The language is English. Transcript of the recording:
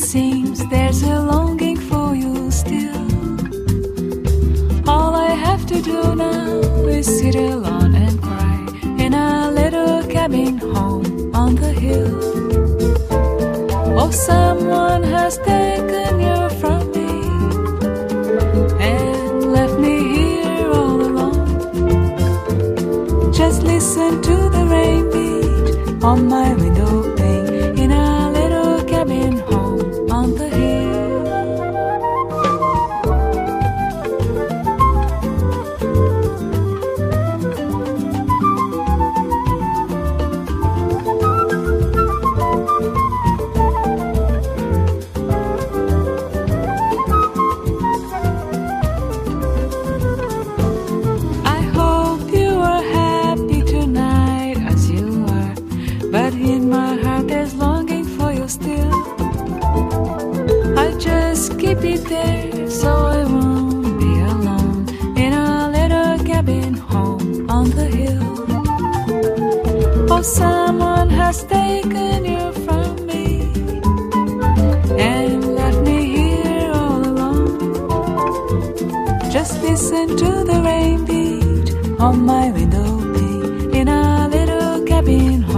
seems there's a longing for you still. All I have to do now is sit alone and cry in a little cabin home on the hill. Oh, someone has taken you from me and left me here all alone. Just listen to the rain beat on my window keep it there so I won't be alone in a little cabin home on the hill. Oh, someone has taken you from me and left me here all alone. Just listen to the rain beat on my window pane in a little cabin home